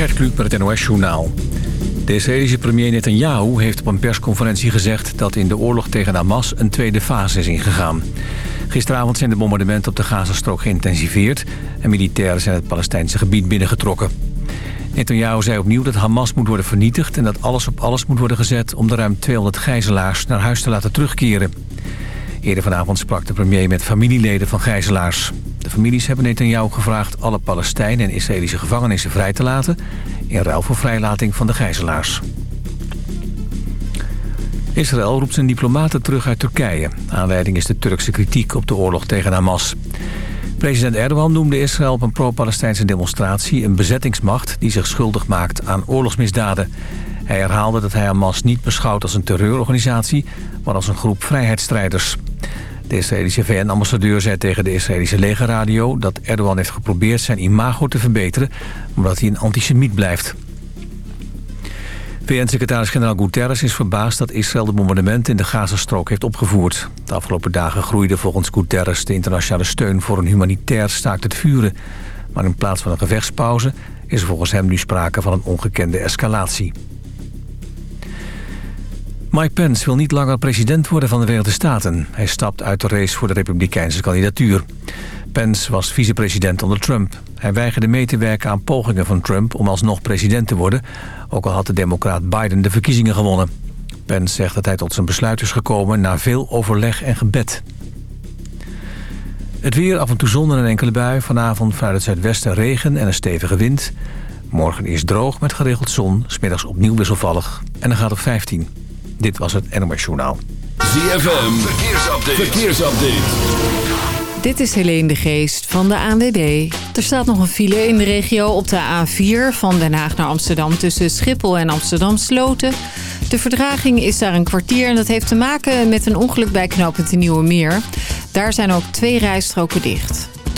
Gert Kluk met het NOS-journaal. De Israëlische premier Netanyahu heeft op een persconferentie gezegd... dat in de oorlog tegen Hamas een tweede fase is ingegaan. Gisteravond zijn de bombardementen op de Gazastrook geïntensiveerd... en militairen zijn het Palestijnse gebied binnengetrokken. Netanyahu zei opnieuw dat Hamas moet worden vernietigd... en dat alles op alles moet worden gezet om de ruim 200 gijzelaars naar huis te laten terugkeren. Eerder vanavond sprak de premier met familieleden van gijzelaars. De families hebben Netanyahu gevraagd alle Palestijnen en Israëlische gevangenissen vrij te laten... in ruil voor vrijlating van de gijzelaars. Israël roept zijn diplomaten terug uit Turkije. Aanleiding is de Turkse kritiek op de oorlog tegen Hamas. President Erdogan noemde Israël op een pro-Palestijnse demonstratie... een bezettingsmacht die zich schuldig maakt aan oorlogsmisdaden. Hij herhaalde dat hij Hamas niet beschouwt als een terreurorganisatie... maar als een groep vrijheidsstrijders. De Israëlische VN-ambassadeur zei tegen de Israëlische legerradio... dat Erdogan heeft geprobeerd zijn imago te verbeteren... omdat hij een antisemiet blijft. VN-secretaris-generaal Guterres is verbaasd dat Israël de bombardementen in de Gazastrook heeft opgevoerd. De afgelopen dagen groeide volgens Guterres de internationale steun voor een humanitair staakt het vuren. Maar in plaats van een gevechtspauze is er volgens hem nu sprake van een ongekende escalatie. Mike Pence wil niet langer president worden van de Verenigde Staten. Hij stapt uit de race voor de republikeinse kandidatuur. Pence was vicepresident onder Trump. Hij weigerde mee te werken aan pogingen van Trump om alsnog president te worden... ook al had de democraat Biden de verkiezingen gewonnen. Pence zegt dat hij tot zijn besluit is gekomen na veel overleg en gebed. Het weer, af en toe zon en enkele bui. Vanavond vanuit het zuidwesten regen en een stevige wind. Morgen is droog met geregeld zon. Smiddags opnieuw wisselvallig. En dan gaat het 15. Dit was het NOS Journaal. ZFM, verkeersupdate. verkeersupdate. Dit is Helene de Geest van de ANWB. Er staat nog een file in de regio op de A4 van Den Haag naar Amsterdam... tussen Schiphol en Amsterdam Sloten. De verdraging is daar een kwartier en dat heeft te maken met een ongeluk bij knooppunt de Nieuwe Meer. Daar zijn ook twee rijstroken dicht.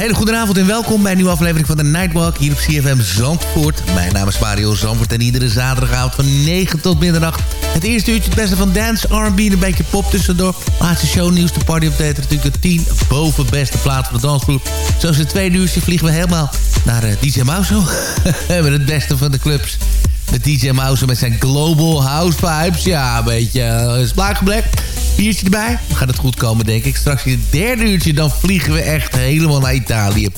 Hele goede avond en welkom bij een nieuwe aflevering van de Nightwalk hier op CFM Zandvoort. Mijn naam is Mario Zandvoort en iedere zaterdagavond van 9 tot middernacht. Het eerste uurtje het beste van dance, R&B en een beetje pop tussendoor. Laatste shownieuws, de party update, natuurlijk de 10 boven beste plaats van de dansvloer. Zoals het tweede uurtje vliegen we helemaal naar uh, DJ Mauso. we hebben het beste van de clubs. Met DJ Mouse met zijn Global House Vibes. Ja, een beetje uh, splaakgeblek. Biertje erbij. Gaat het goed komen, denk ik. Straks in het derde uurtje, dan vliegen we echt helemaal naar Italië.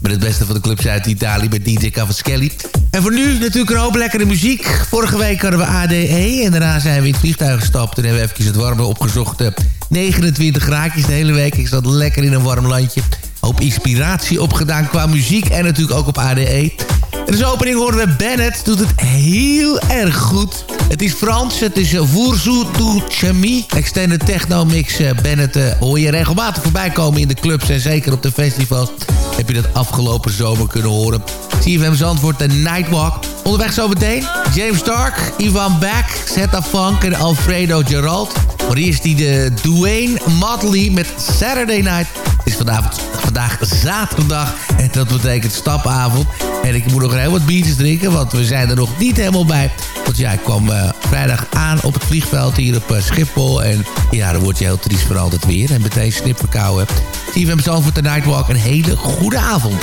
Met het beste van de clubs uit Italië met DJ Cavaschelli. En voor nu natuurlijk een hoop lekkere muziek. Vorige week hadden we ADE en daarna zijn we in het vliegtuig gestapt. En hebben we even het warme opgezocht. 29 graadjes de hele week. Ik zat lekker in een warm landje. Hoop inspiratie opgedaan qua muziek en natuurlijk ook op ADE. En als opening horen we Bennett. Doet het heel erg goed. Het is Frans. Het is Vourzout du Chemie. Extended Techno Mix. Bennett uh, hoor je regelmatig voorbij komen in de clubs. En zeker op de festivals. Heb je dat afgelopen zomer kunnen horen. CFM Zandvoort, de Nightwalk. Onderweg zo meteen. James Stark, Ivan Beck, Zeta Funk en Alfredo Gerald. Maar eerst die de Dwayne Motley met Saturday Night. Het is vanavond, vandaag zaterdag. En dat betekent stapavond. En ik moet nog heel wat biertjes drinken, want we zijn er nog niet helemaal bij. Want ja, ik kwam uh, vrijdag aan op het vliegveld hier op uh, Schiphol. En ja, dan word je heel triest voor altijd weer. En meteen snipverkouden. CFM Zandvoort de Nightwalk. Een hele goede avond.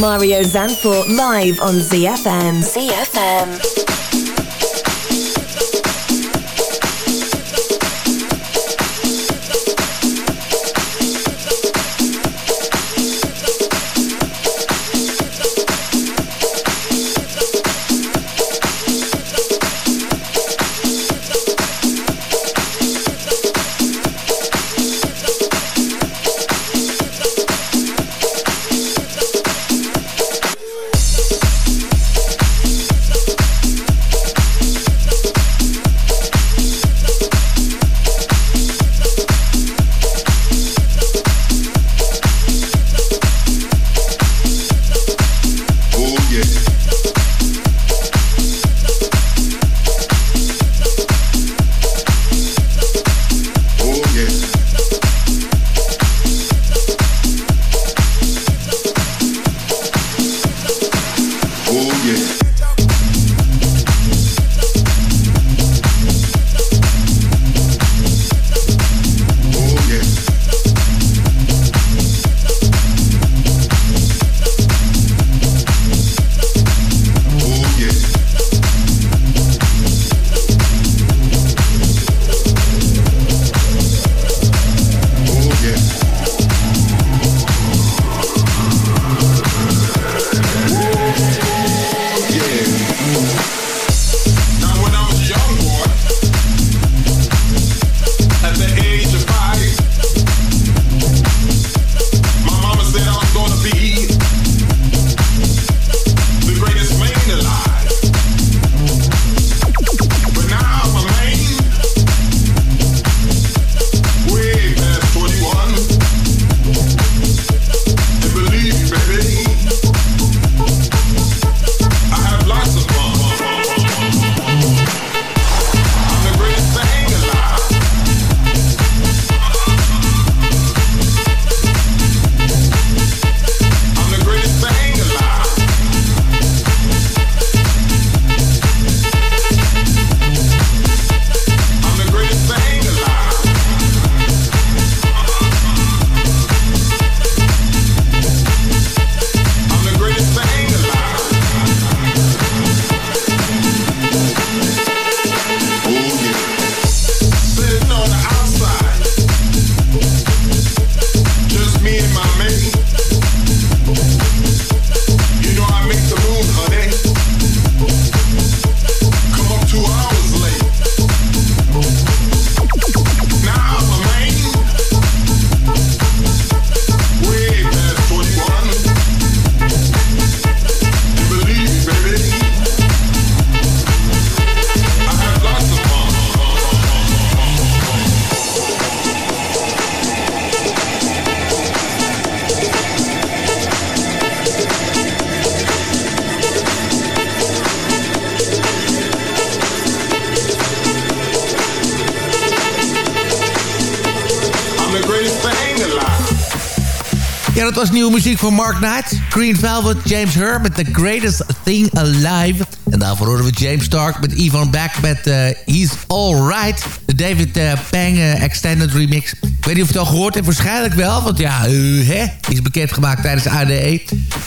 Mario Zanfort live on ZFM. ZFM. Ja, dat was nieuwe muziek van Mark Knight. Green Velvet, James Hur met The Greatest Thing Alive. En daarvoor horen we James Stark met Ivan Back met uh, He's Alright. De David uh, Pang uh, Extended Remix. Ik weet niet of je het al gehoord hebt, waarschijnlijk wel. Want ja, hè, die is bekendgemaakt tijdens ADE.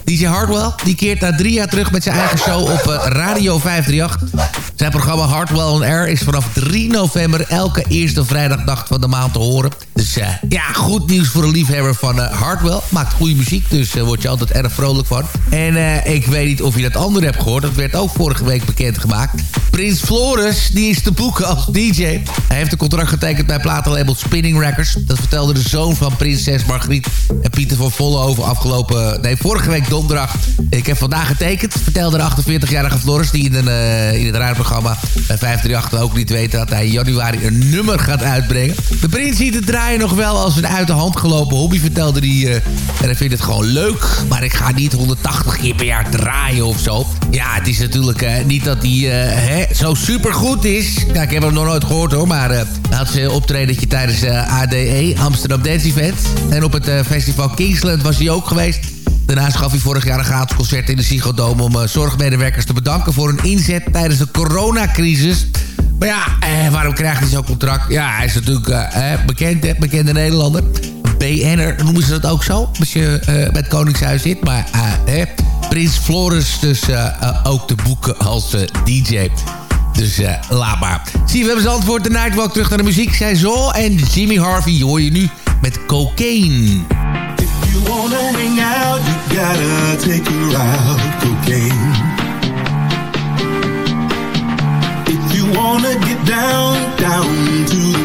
DJ Hardwell, die keert na drie jaar terug met zijn eigen show op Radio 538. Zijn programma Hardwell on Air is vanaf 3 november elke eerste vrijdagnacht van de maand te horen. Dus ja, goed nieuws voor een liefhebber van Hardwell. Maakt goede muziek, dus daar word je altijd erg vrolijk van. En ik weet niet of je dat andere hebt gehoord. Dat werd ook vorige week bekendgemaakt. Prins Floris, die is te boeken als DJ. Hij heeft een contract getekend bij platenlabel Spinning Records. Dat vertelde de zoon van prinses Margriet en Pieter van Volle over afgelopen... Nee, vorige week donderdag. Ik heb vandaag getekend, vertelde de 48-jarige Floris... die in, een, uh, in het raadprogramma bij 538 ook niet weet... dat hij in januari een nummer gaat uitbrengen. De prins ziet het draaien nog wel als een uit de hand gelopen hobby, vertelde hij. Uh, en hij vindt het gewoon leuk, maar ik ga niet 180 keer per jaar draaien of zo. Ja, het is natuurlijk uh, niet dat hij zo supergoed is. Kijk, ik heb hem nog nooit gehoord hoor, maar hij had zijn optredentje tijdens ADE, Amsterdam Dance Event. En op het festival Was hij ook geweest. Daarnaast gaf hij vorig jaar een gratis concert in de Ziggo Dome... om uh, zorgmedewerkers te bedanken voor hun inzet tijdens de coronacrisis. Maar ja, eh, waarom krijgt hij zo'n contract? Ja, hij is natuurlijk eh, bekend, hè, bekende Nederlander. BN'er noemen ze dat ook zo, als je uh, bij het Koningshuis zit. Maar eh, Prins Floris dus ook te boeken als DJ. Dus laat maar. Zie, we hebben zijn antwoord de Nightwalk terug naar de muziek. Zij zo en Jimmy Harvey hoor je nu met Cocaine. you wanna hang out, you gotta take her out cocaine. If you wanna get down, down to the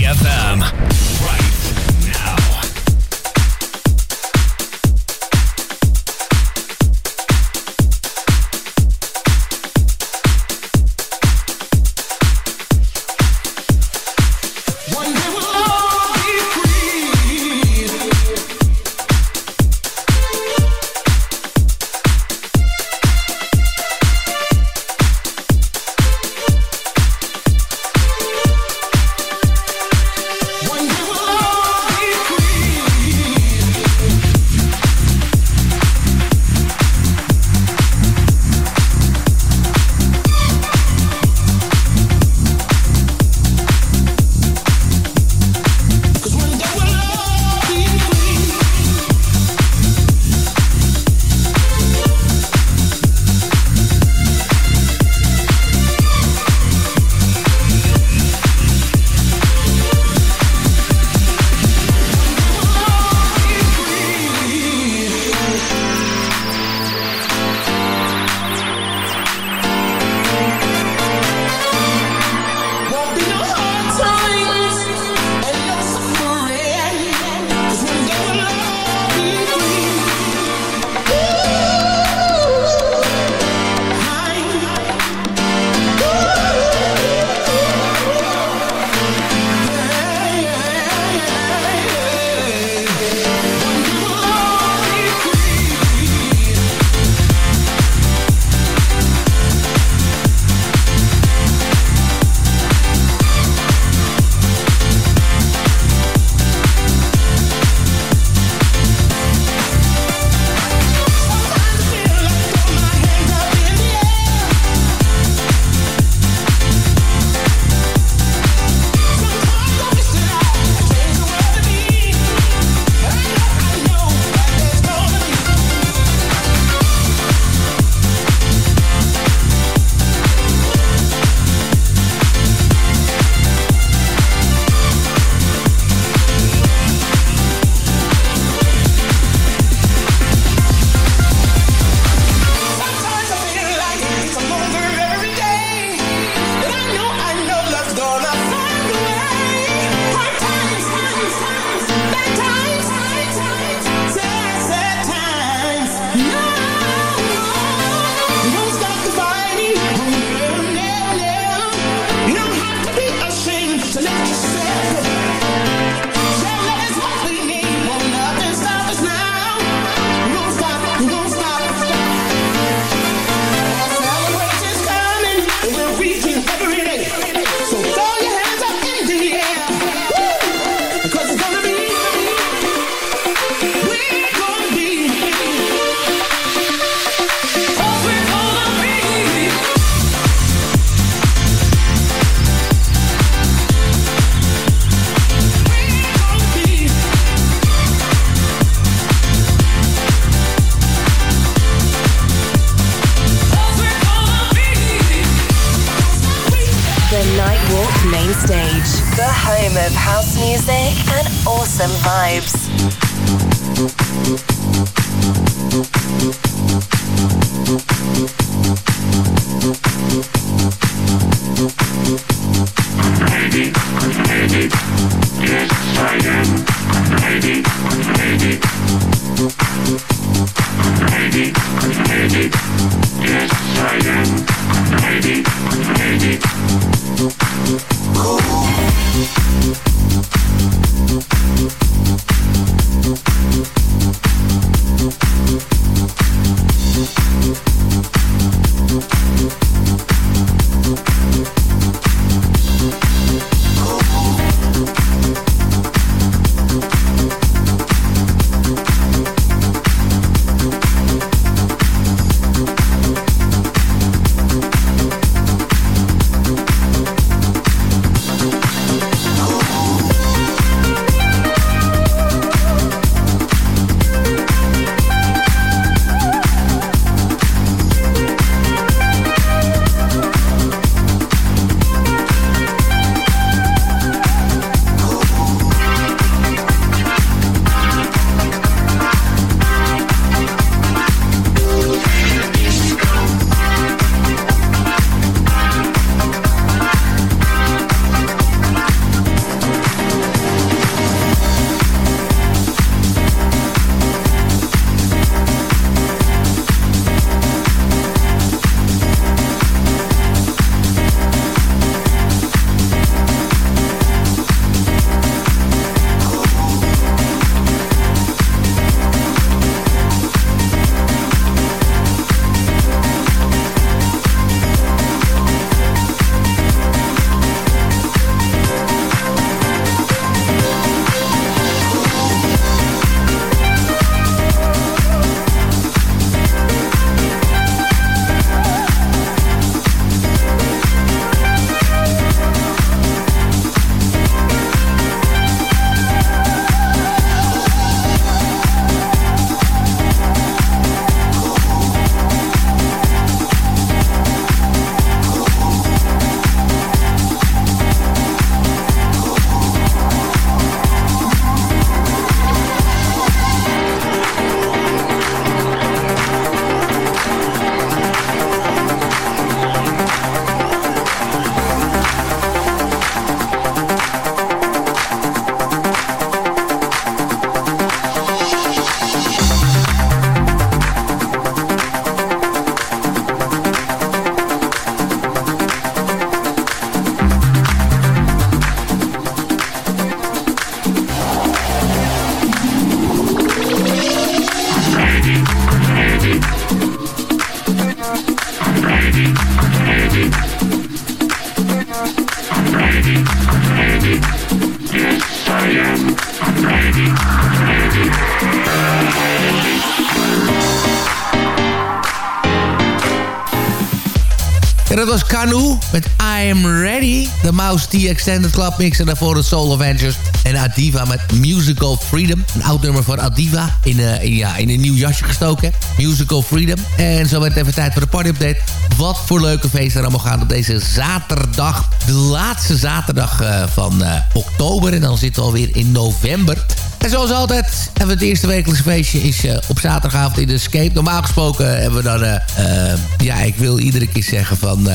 Met I Am Ready. De Mouse T Extended Club Mix. En daarvoor de Soul Avengers. En Adiva met Musical Freedom. Een oud nummer van Adiva. In, eh, in, ja, in een nieuw jasje gestoken. Musical Freedom. En zo werd even tijd voor de party update. Wat voor leuke feesten er allemaal gaan op deze zaterdag. De laatste zaterdag eh, van eh, oktober. En dan zitten we alweer in november. En zoals altijd hebben we het eerste wekelijkse feestje is eh, op zaterdagavond in de Escape. Normaal gesproken hebben we dan, eh, eh, ja, ik wil iedere keer zeggen van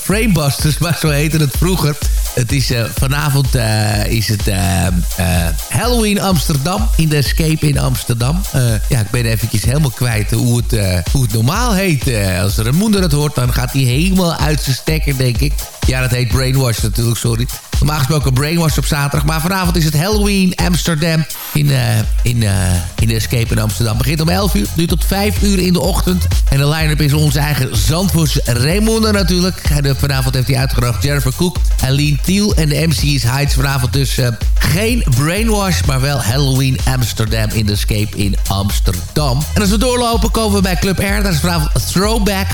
Framebusters, maar zo heette het vroeger. Het is vanavond is het Halloween Amsterdam in de Escape in Amsterdam. Ja, ik ben eventjes helemaal kwijt hoe het, hoe het normaal heet. Als er een moeder het hoort, dan gaat hij helemaal uit zijn stekker, denk ik. Ja, dat heet Brainwash natuurlijk, sorry. Normaal gesproken Brainwash op zaterdag. Maar vanavond is het Halloween Amsterdam in, eh, in, eh, in de Escape in Amsterdam. Begint om 11 uur, duurt tot 5 uur in de ochtend. En de line-up is onze eigen Zandvoors Raymonde natuurlijk. Vanavond heeft hij uitgebracht Jennifer Cook, Aline Thiel. En de MC is Heights vanavond dus eh, geen Brainwash, maar wel Halloween Amsterdam in de Escape in Amsterdam. En als we doorlopen komen we bij Club R. Dat is vanavond throwback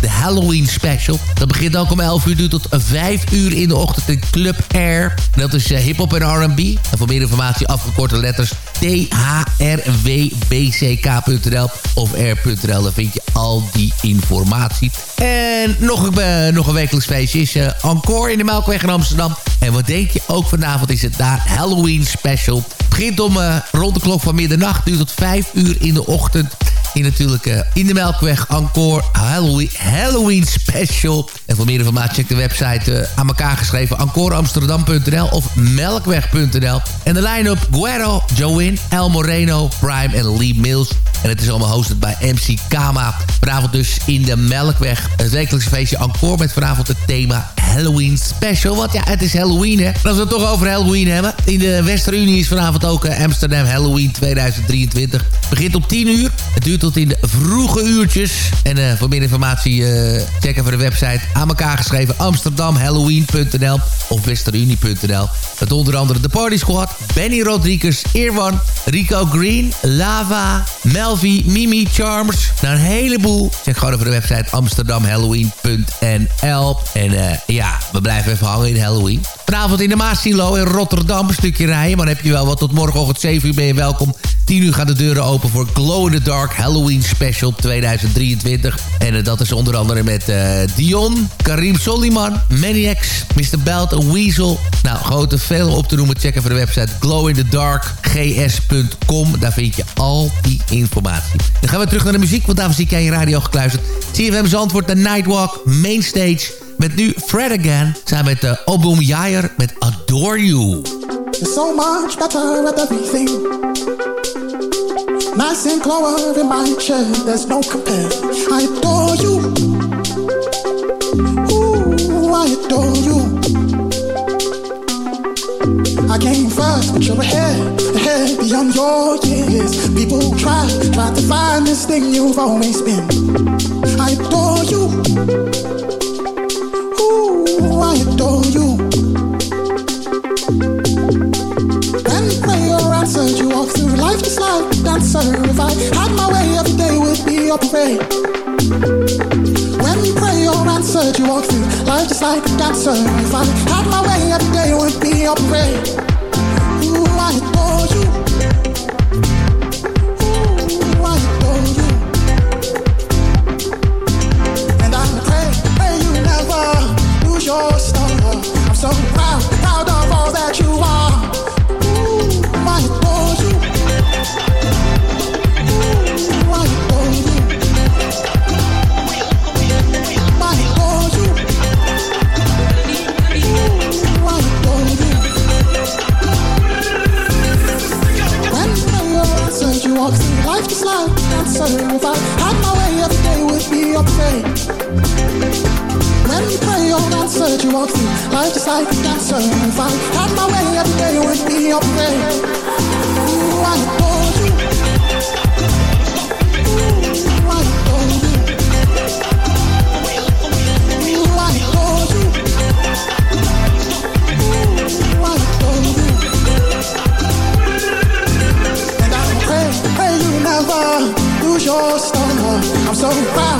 de Halloween Special. Dat begint ook om 11 uur, duurt tot 5 uur in de ochtend in Club Air. Dat is uh, hip-hop en RB. En voor meer informatie afgekorte letters thrwbck.nl of r.nl. Daar vind je al die informatie. En nog een, eh, nog een wekelijks feestje is uh, Encore in de Melkweg in Amsterdam. Amsterdam. En wat denk je? Ook vanavond is het daar Halloween special. Het begint om eh, rond de klok van middernacht. Duurt tot 5 uur in de ochtend. In natuurlijk eh, in de Melkweg Encore Halloween, Halloween Special. En voor meer informatie check de website eh, aan elkaar geschreven encoreamsterdam.nl of melkweg.nl. En de line-up Guerrero, Join, El Moreno, Prime en Lee Mills. En het is allemaal hosted bij MC Kama. Vanavond dus in de Melkweg. Een wekelijkse feestje Encore met vanavond het thema Halloween Special. Want ja, het is Halloween hè. En als we het toch over Halloween hebben. In de Westerunie is vanavond ook eh, Amsterdam Halloween 2023. Begint om 10 uur. Het duurt tot in de vroege uurtjes. En eh, voor meer informatie uh, check even de website aan elkaar geschreven amsterdamhalloween.nl of westerunie.nl. Met onder andere de Party Squad, Benny Rodriguez, Irwan, Rico Green, Lava, Melvi, Mimi, Charmers. Nou, een heleboel. Check gewoon even de website amsterdamhalloween.nl. En uh, ja, we blijven even hangen in Halloween. Vanavond in de Maasilo in Rotterdam een stukje rijden. Maar dan heb je wel wat tot morgenochtend 7 uur ben je welkom. 10 uur gaan de deuren open voor Glow in the Dark Halloween Special 2023. En uh, dat is onder andere met uh, Dion, Karim Soliman, Maniacs, Mr. Belt Weasel. Nou, grote veel op te noemen. Check even de website glowinthedarkgs.com. Daar vind je al die informatie. Dan gaan we terug naar de muziek, want daarvoor zie ik aan je radio gekluisterd. CFM Zandvoort, de Nightwalk, Mainstage. Met nu Fred Again, samen met uh, Obum Jair met Adore You. So much. Nice and glower in my chair, there's no compare. I adore you. Ooh, I adore you. I came first, but you're ahead, ahead beyond your years. People try, try to find this thing you've always been. I adore you. Ooh, I adore you. Life just like a dancer. If I had my way, every day would be a parade. When prayer answered, you walk through life just like a dancer. If I had my way, every day would be a parade. Like. If I had my way, every day would be parade. When prayer answered, you walk through life just like a dancer. If I had my way, every day would be parade. Ooh, I your star. I'm so proud,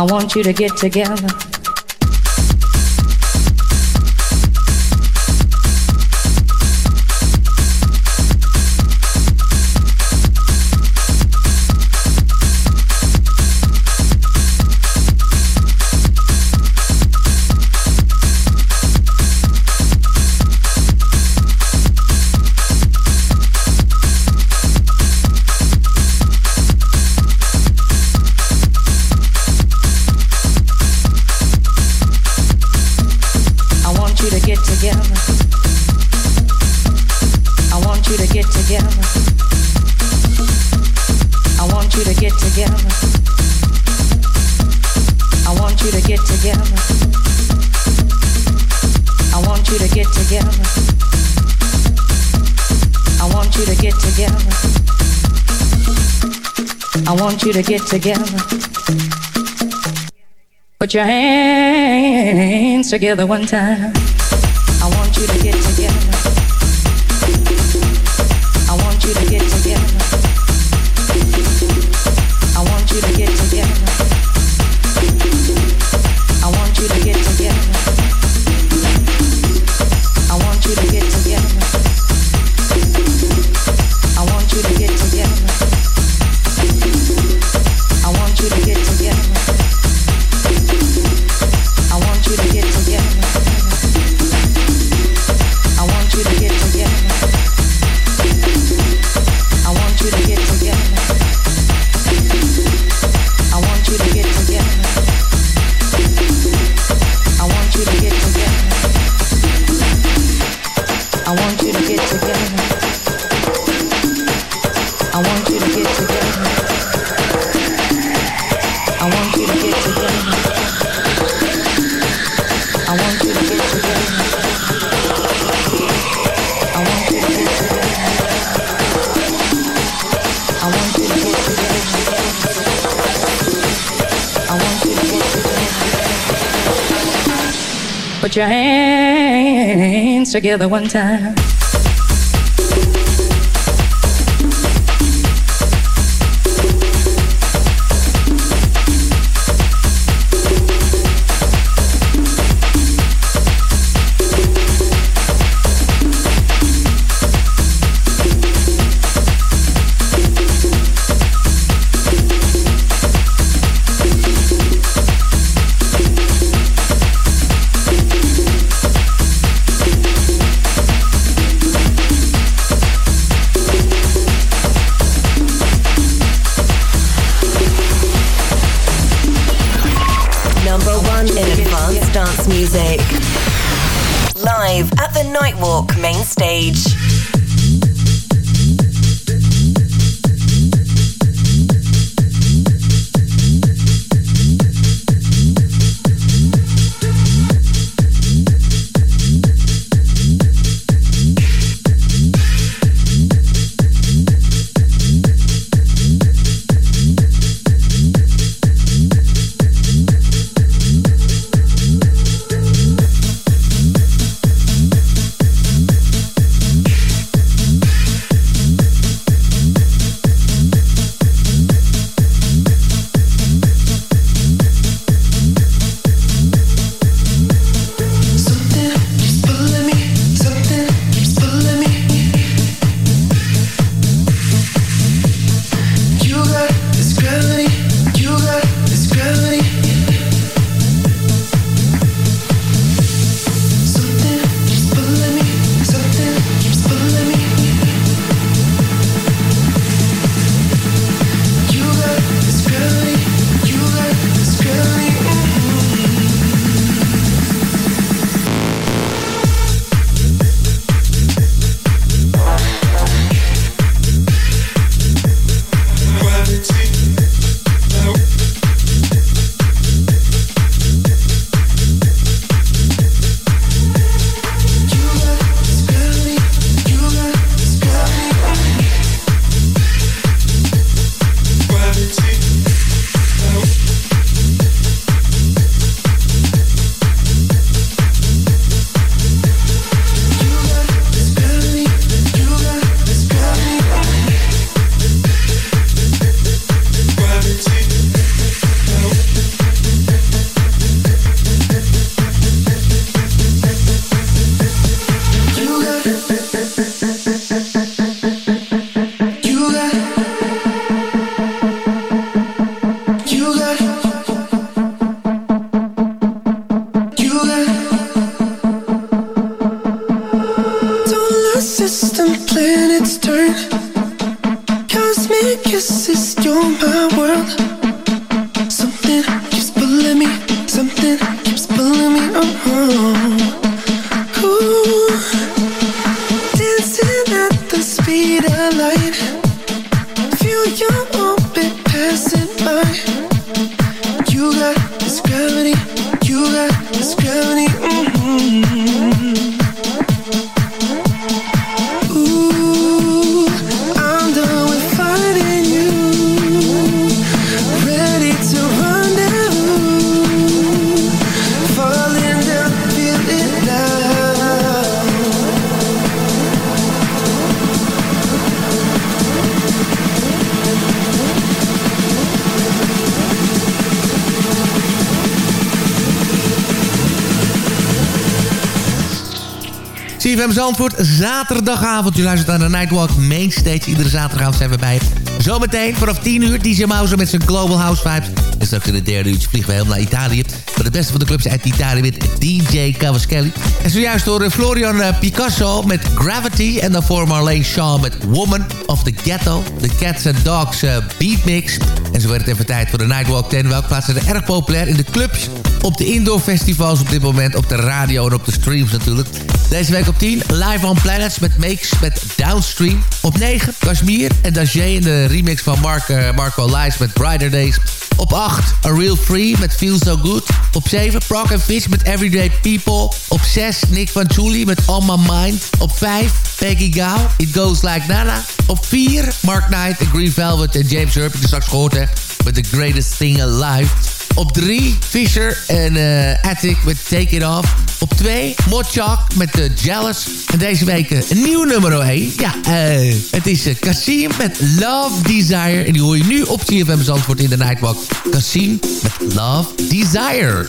I want you to get together. together. Put your hands together one time. together one time. Zaterdagavond. Je luistert naar de Nightwalk Mainstage. Iedere zaterdagavond zijn we bij. Zometeen vanaf 10 uur DJ Mouse met zijn Global House Vibes. En straks in het derde uurtje vliegen we helemaal naar Italië. Voor de beste van de clubs uit Italië met DJ Cavaschelli. En zojuist door Florian eh, Picasso met Gravity. En daarvoor Marlene Shaw met Woman of the Ghetto. De Cats and Dogs eh, beatmix. En zo werd het even tijd voor de Nightwalk 10. Welke plaatsen zijn erg populair in de clubs. Op de indoor festivals op dit moment. Op de radio en op de streams natuurlijk. Deze week op 10 Live on Planets met Makes met Downstream. Op 9 Kashmir en Dajé in de remix van Mark, eh, Marco Lies met Brighter Days. Op 8 A Real Free met Feel So Good. Op 7 Proc and Fish met Everyday People. Op 6 Nick van Julie met On My Mind. Op 5 Peggy Gao, It Goes Like Nana. Op 4 Mark Knight en Green Velvet en James Hurp. Die straks gehoord hè, met The Greatest Thing Alive. Op 3 Fisher en eh Attic met Take It Off. Op 2 Mochak met The Jealous. En deze week eh, een nieuw nummer 1. Ja, eh, het is eh, Cassim met Love Desire. En die hoor je nu op CFM Zandvoort in de Nightwalk. Cassim met Love Desire.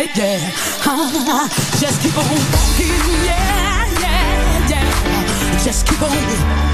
yeah, yeah. Uh-huh. Just keep on walking, yeah, yeah, yeah. Just keep on.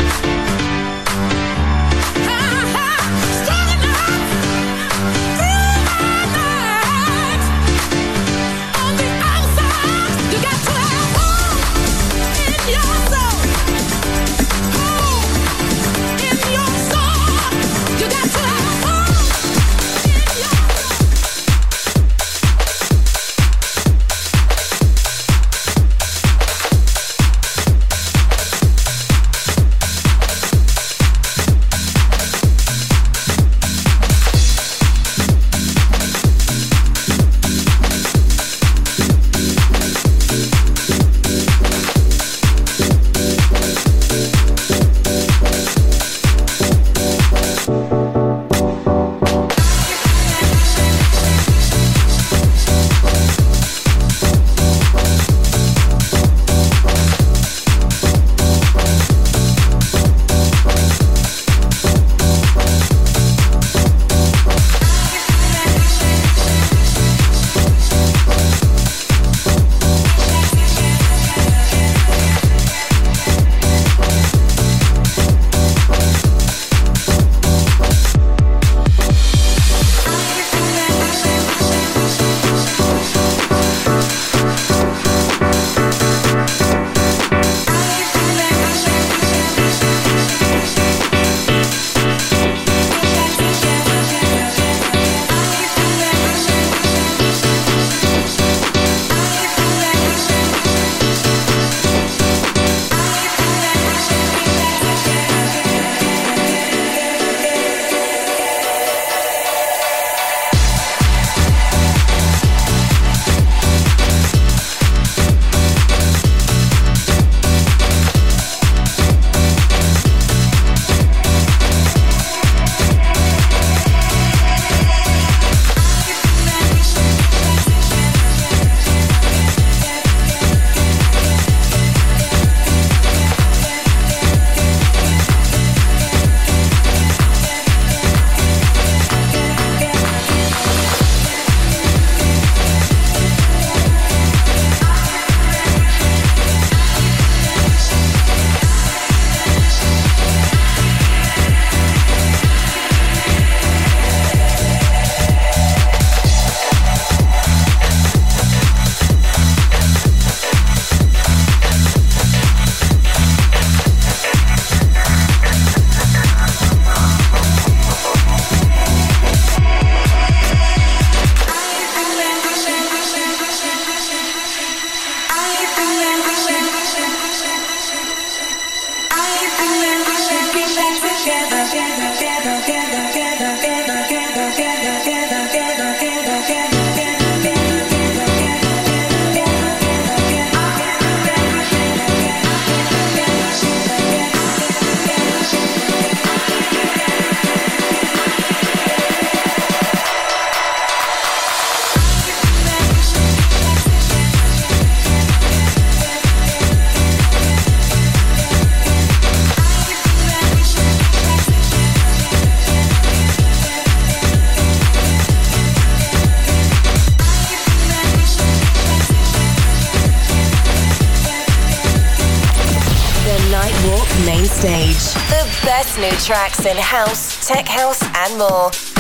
tracks in house, tech house, and more.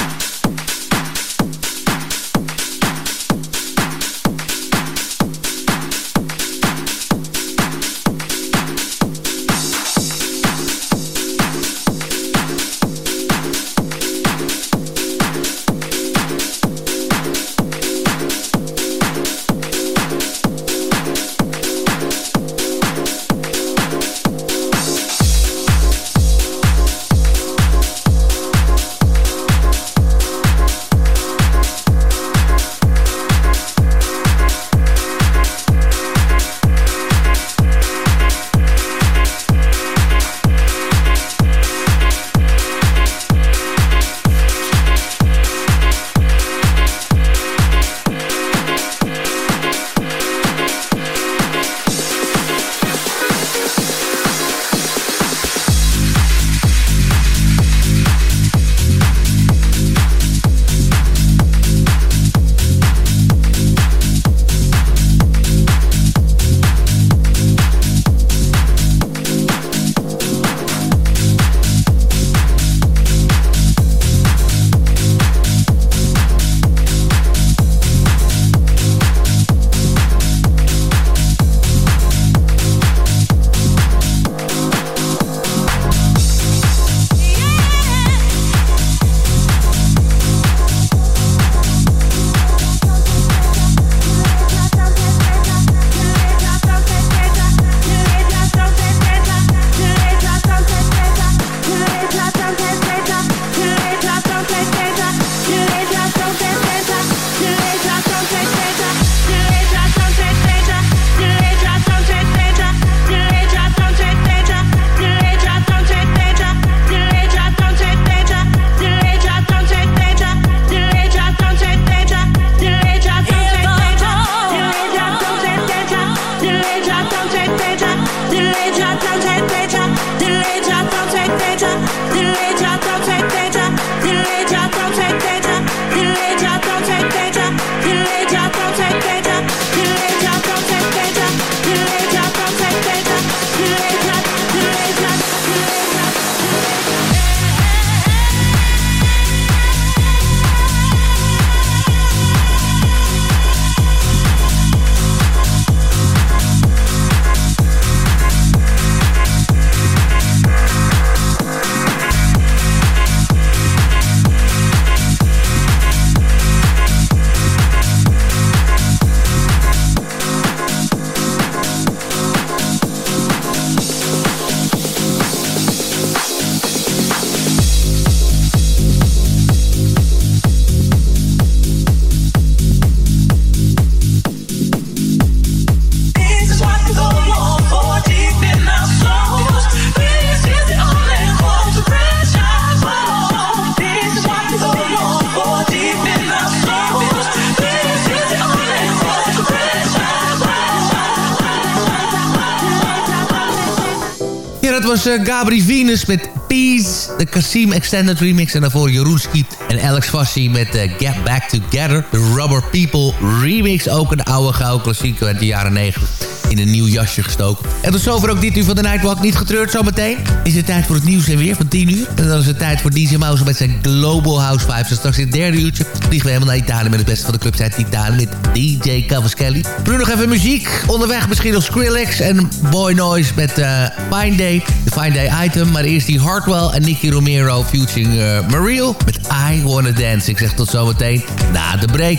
Gabri Venus met Peace, de Kasim Extended Remix. En daarvoor Jeroenski en Alex Fassi met eh, Get Back Together. De Rubber People Remix, ook een oude gouden klassieker uit de jaren 90 in een nieuw jasje gestoken. En tot zover ook dit uur van de Nightwalk. Niet getreurd zometeen. Is het tijd voor het nieuws en weer van 10 uur. En dan is het tijd voor DJ Mouse met zijn Global House Vibes. En straks in het derde uurtje vliegen we helemaal naar Italië... met het beste van de clubs uit Italië met DJ Cavaschelli. Nu nog even muziek. Onderweg misschien nog Skrillex en Boy Noise met uh, Fine Day. De Fine Day item. Maar eerst die Hartwell en Nicky Romero featuring uh, Mariel met I Wanna Dance. Ik zeg tot zometeen na de break.